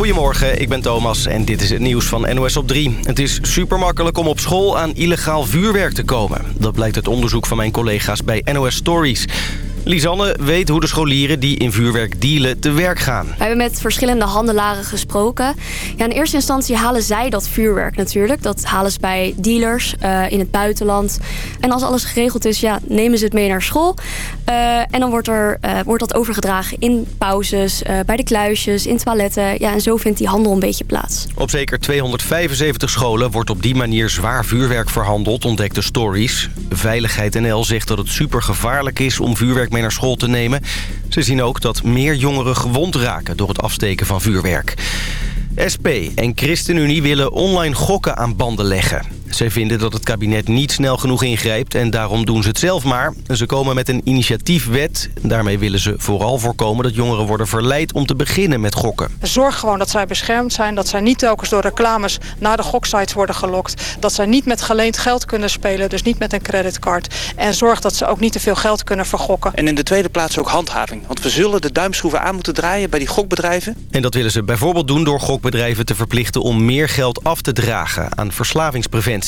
Goedemorgen, ik ben Thomas en dit is het nieuws van NOS op 3. Het is super makkelijk om op school aan illegaal vuurwerk te komen. Dat blijkt uit onderzoek van mijn collega's bij NOS Stories. Lisanne weet hoe de scholieren die in vuurwerk dealen te werk gaan. We hebben met verschillende handelaren gesproken. Ja, in eerste instantie halen zij dat vuurwerk natuurlijk. Dat halen ze bij dealers uh, in het buitenland. En als alles geregeld is, ja, nemen ze het mee naar school. Uh, en dan wordt, er, uh, wordt dat overgedragen in pauzes, bij de kluisjes, in toiletten. Ja, en zo vindt die handel een beetje plaats. Op zeker 275 scholen wordt op die manier zwaar vuurwerk verhandeld, ontdekte Stories. Veiligheid NL zegt dat het super gevaarlijk is om vuurwerk mee naar school te nemen. Ze zien ook dat meer jongeren gewond raken door het afsteken van vuurwerk. SP en ChristenUnie willen online gokken aan banden leggen. Zij vinden dat het kabinet niet snel genoeg ingrijpt en daarom doen ze het zelf maar. Ze komen met een initiatiefwet. Daarmee willen ze vooral voorkomen dat jongeren worden verleid om te beginnen met gokken. Zorg gewoon dat zij beschermd zijn, dat zij niet telkens door reclames naar de goksites worden gelokt. Dat zij niet met geleend geld kunnen spelen, dus niet met een creditcard. En zorg dat ze ook niet te veel geld kunnen vergokken. En in de tweede plaats ook handhaving. Want we zullen de duimschroeven aan moeten draaien bij die gokbedrijven. En dat willen ze bijvoorbeeld doen door gokbedrijven te verplichten om meer geld af te dragen aan verslavingspreventie.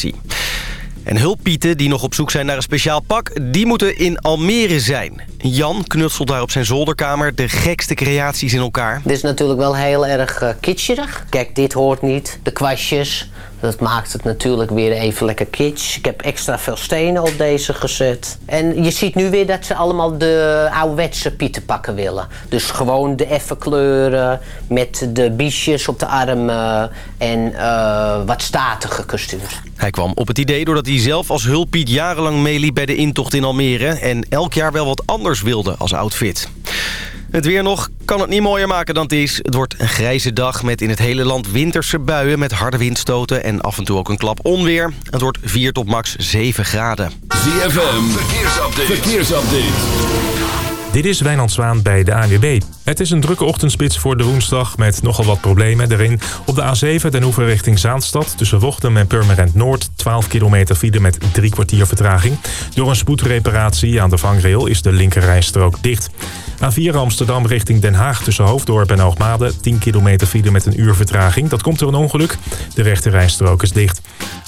En hulppieten die nog op zoek zijn naar een speciaal pak... die moeten in Almere zijn. Jan knutselt daar op zijn zolderkamer de gekste creaties in elkaar. Dit is natuurlijk wel heel erg uh, kitscherig. Kijk, dit hoort niet. De kwastjes, dat maakt het natuurlijk weer even lekker kitsch. Ik heb extra veel stenen op deze gezet. En je ziet nu weer dat ze allemaal de ouderwetse pietenpakken willen. Dus gewoon de effe kleuren met de biesjes op de armen en uh, wat statige kostuums. Hij kwam op het idee doordat hij zelf als hulppiet jarenlang meeliep bij de intocht in Almere... en elk jaar wel wat anders wilde als outfit. Het weer nog kan het niet mooier maken dan het is. Het wordt een grijze dag met in het hele land winterse buien... met harde windstoten en af en toe ook een klap onweer. Het wordt 4 tot max 7 graden. ZFM, verkeersupdate. verkeersupdate. Dit is Wijnand Zwaan bij de ANWB. Het is een drukke ochtendspits voor de woensdag met nogal wat problemen erin. Op de A7 ten Oever richting Zaanstad tussen Wochtem en Purmerend Noord... 12 kilometer file met drie kwartier vertraging. Door een spoedreparatie aan de vangrail is de linkerrijstrook dicht. A4 Amsterdam richting Den Haag tussen Hoofddorp en Hoogmade. 10 kilometer file met een uur vertraging. Dat komt door een ongeluk. De rechterrijstrook is dicht.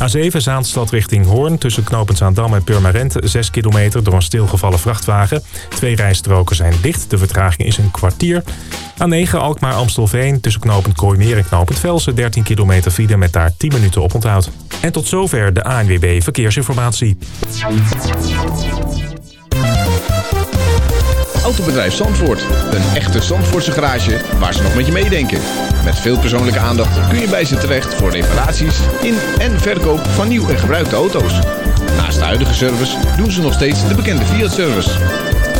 A7 Zaanstad richting Hoorn tussen Knopend Zaandam en Purmerend. 6 kilometer door een stilgevallen vrachtwagen. Twee rijstroken zijn dicht. De vertraging is een kwartier. A9 Alkmaar Amstelveen tussen Knopend Kooimeer en Knopend Velsen. 13 kilometer file met daar 10 minuten op onthoud. En tot zover de ANWB Verkeersinformatie. Autobedrijf Zandvoort. Een echte Zandvoortse garage waar ze nog met je meedenken. Met veel persoonlijke aandacht kun je bij ze terecht voor reparaties in en verkoop van nieuw en gebruikte auto's. Naast de huidige service doen ze nog steeds de bekende Fiat-service.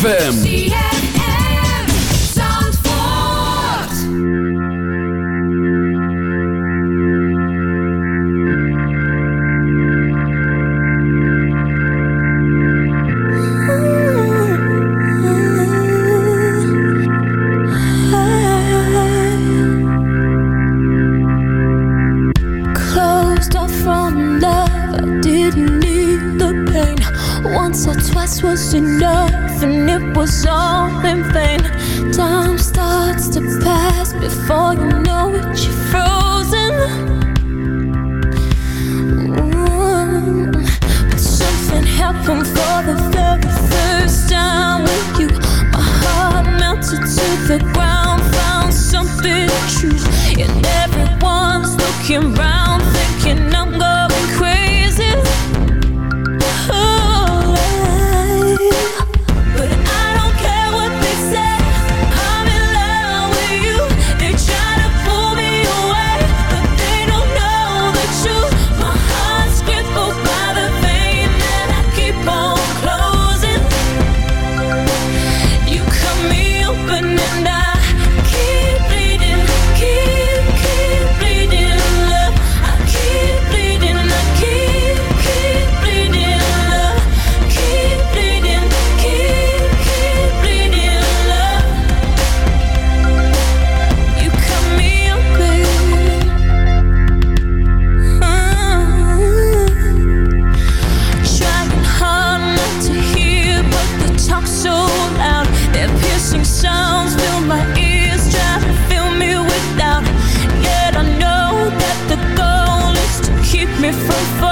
ZFM. different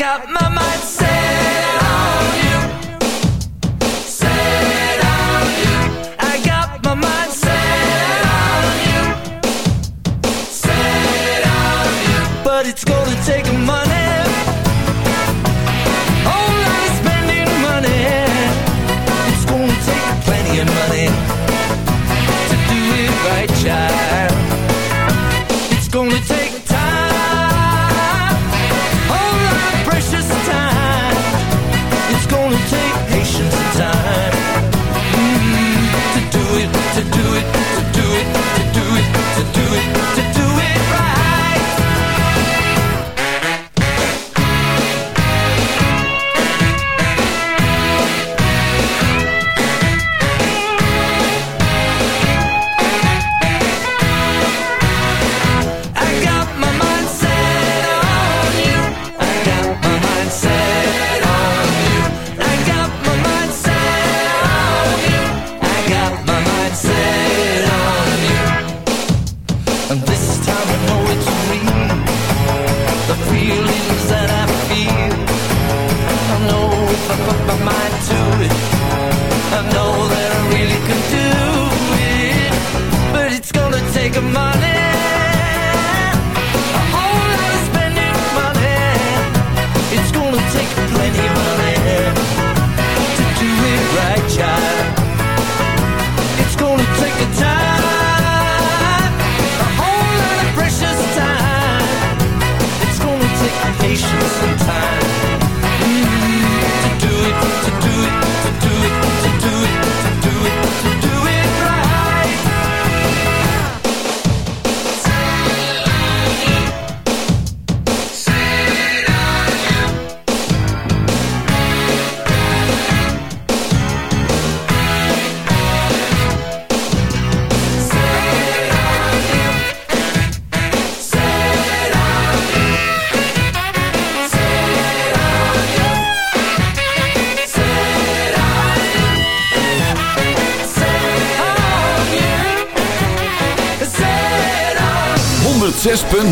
got my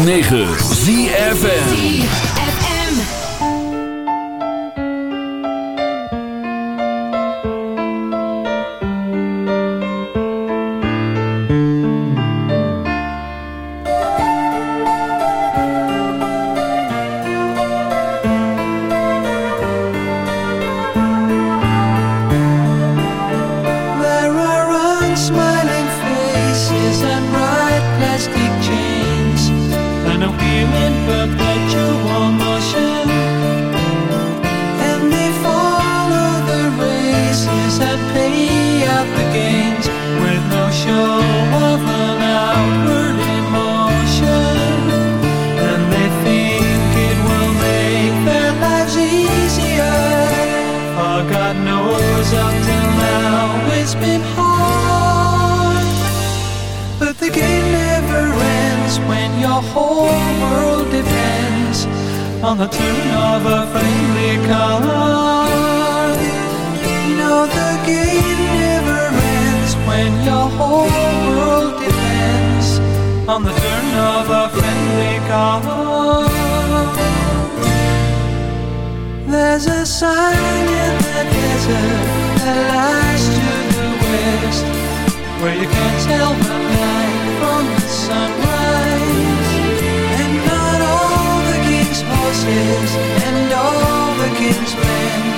9. the game never ends when your whole world depends on the turn of a friendly car. There's a sign in the desert that lies to the west where you can't tell the night from the sunrise. And not all the king's horses and all the king's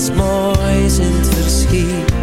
iets moois in het verschiet.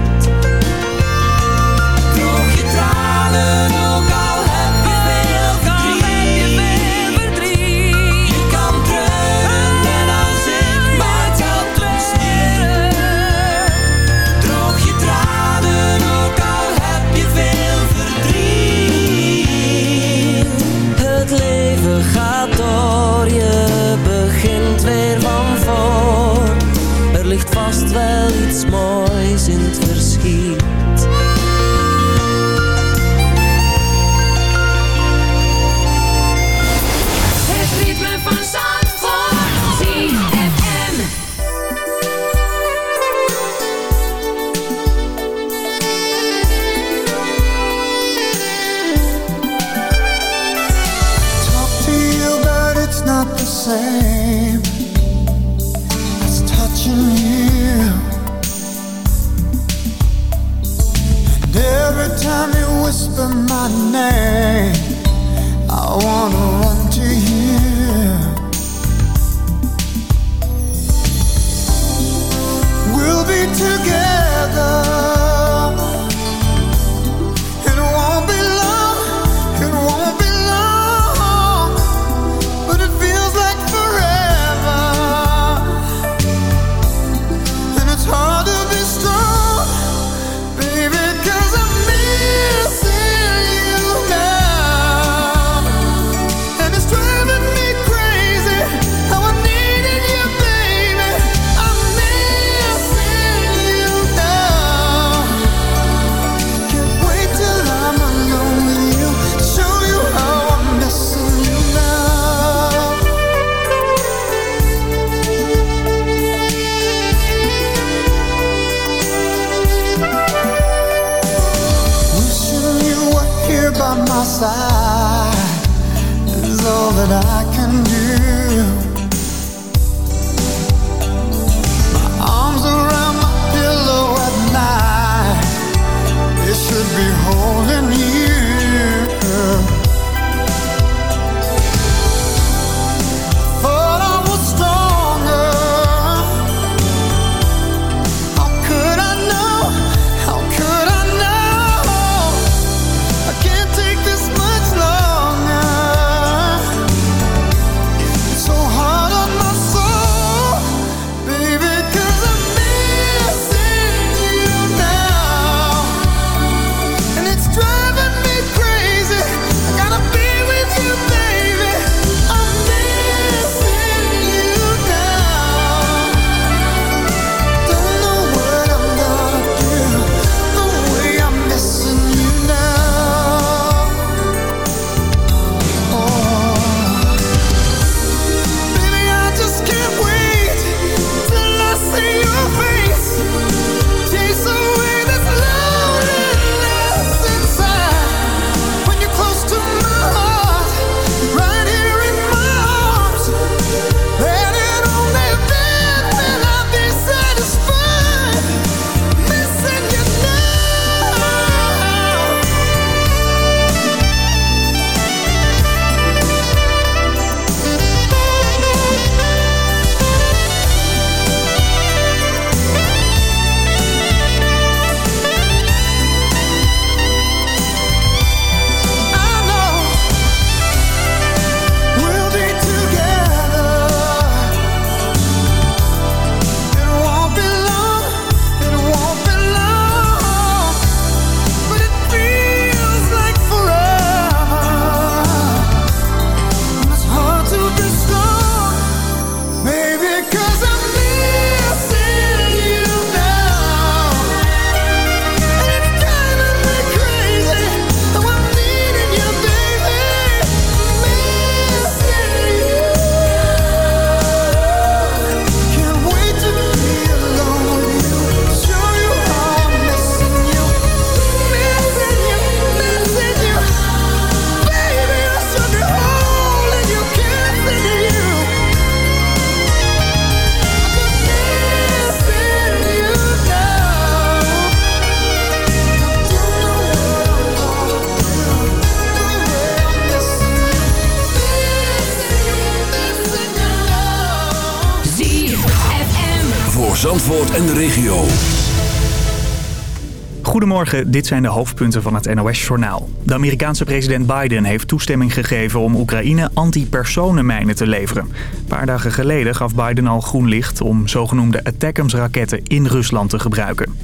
Goedemorgen, dit zijn de hoofdpunten van het NOS-journaal. De Amerikaanse president Biden heeft toestemming gegeven om Oekraïne antipersonenmijnen te leveren. Een paar dagen geleden gaf Biden al groen licht om zogenoemde Attackums-raketten in Rusland te gebruiken.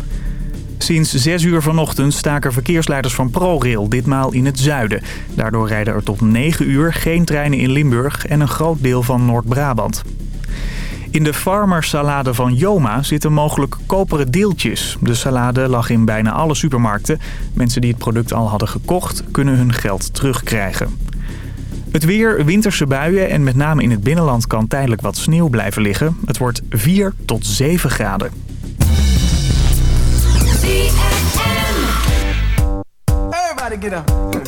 Sinds 6 uur vanochtend staken verkeersleiders van ProRail, ditmaal in het zuiden. Daardoor rijden er tot 9 uur geen treinen in Limburg en een groot deel van Noord-Brabant. In de farmersalade van Joma zitten mogelijk koperen deeltjes. De salade lag in bijna alle supermarkten. Mensen die het product al hadden gekocht kunnen hun geld terugkrijgen. Het weer, winterse buien en met name in het binnenland kan tijdelijk wat sneeuw blijven liggen. Het wordt 4 tot 7 graden. Everybody get up.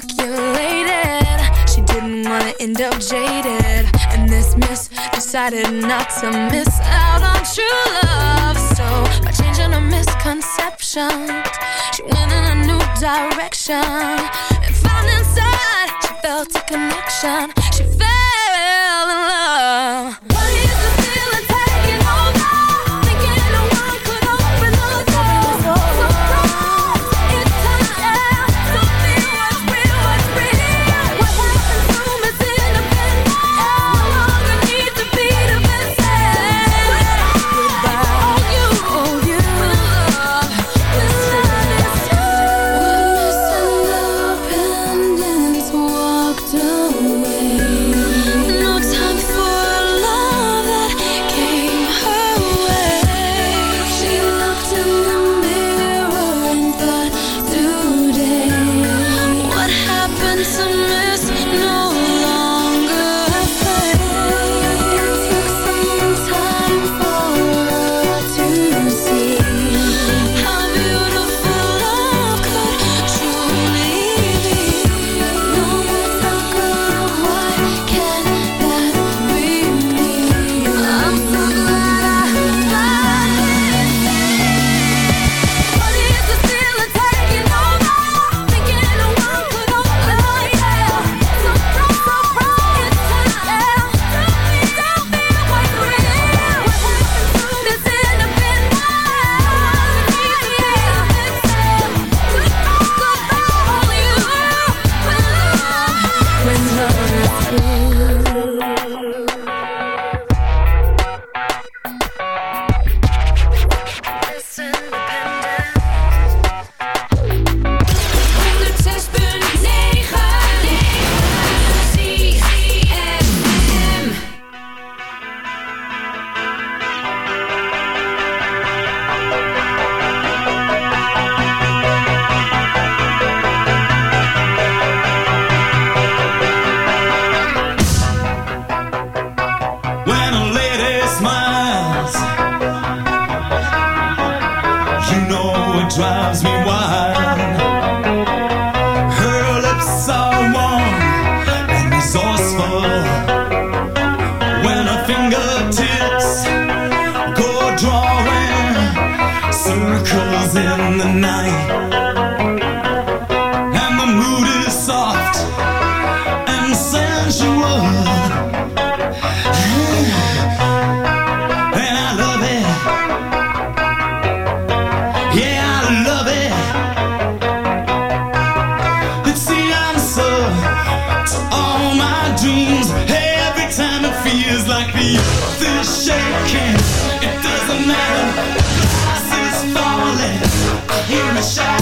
calculated. She didn't wanna end up jaded. And this miss decided not to miss out on true love. So by changing her misconception, she went in a new direction and found inside she felt a connection. She felt Every shot.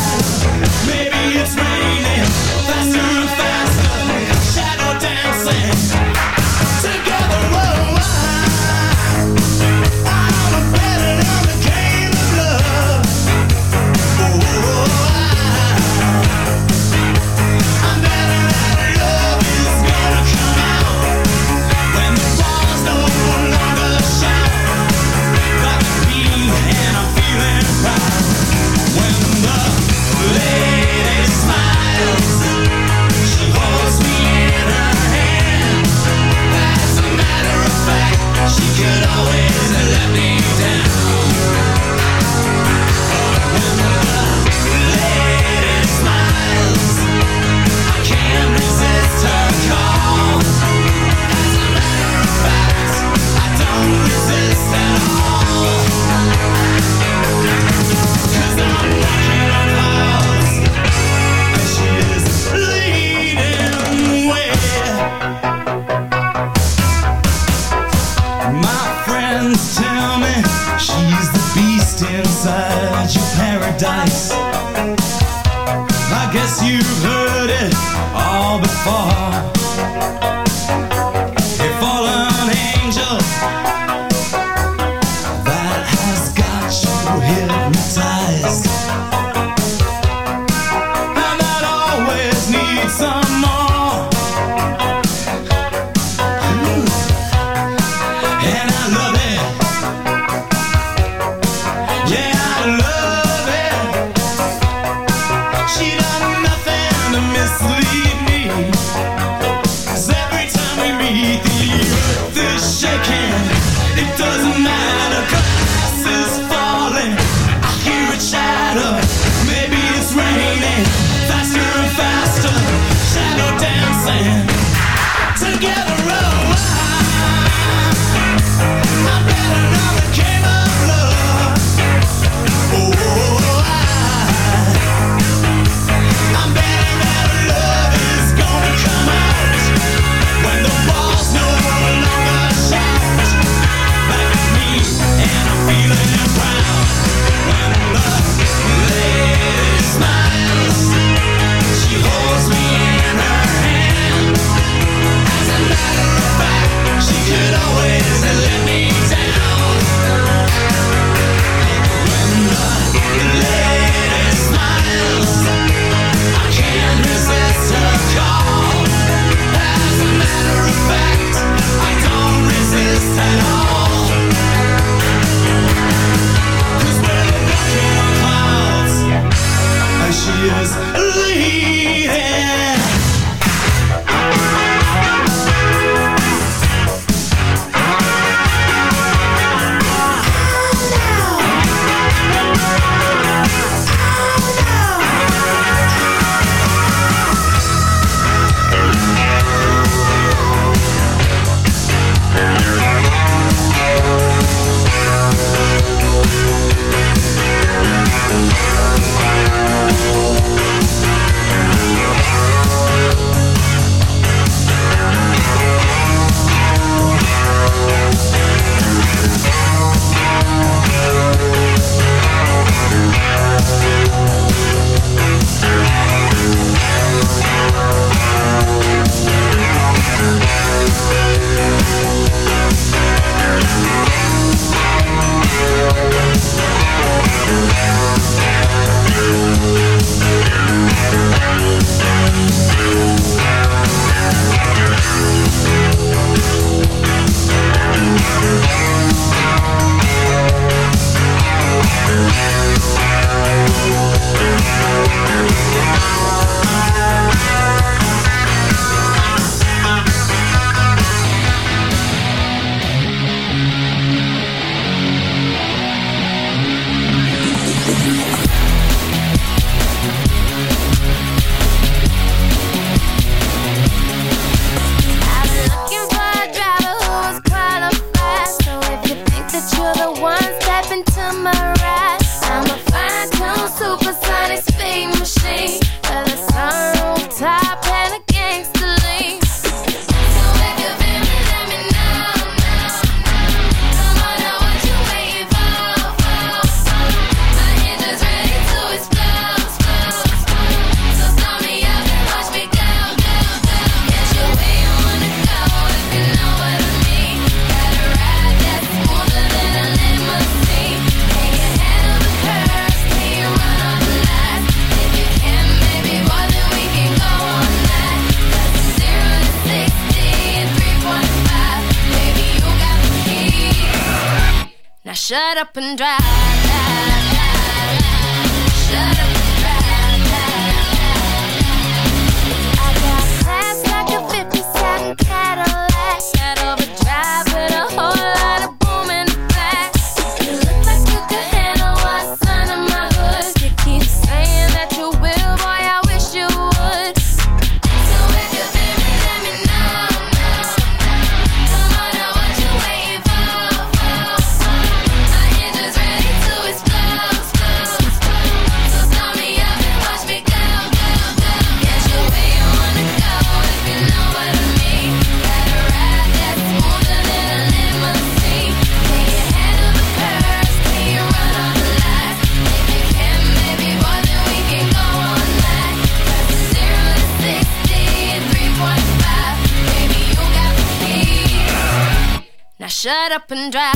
Up and drive.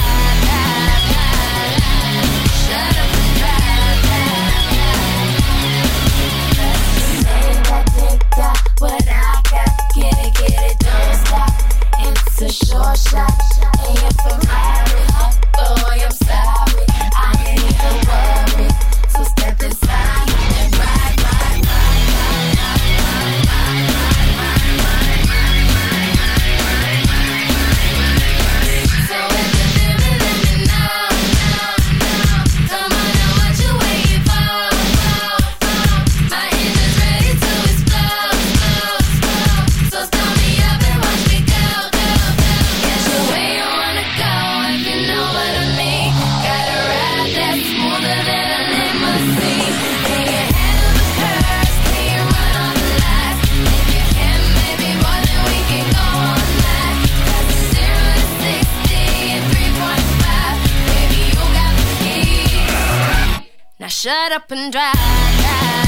I shut up and drive.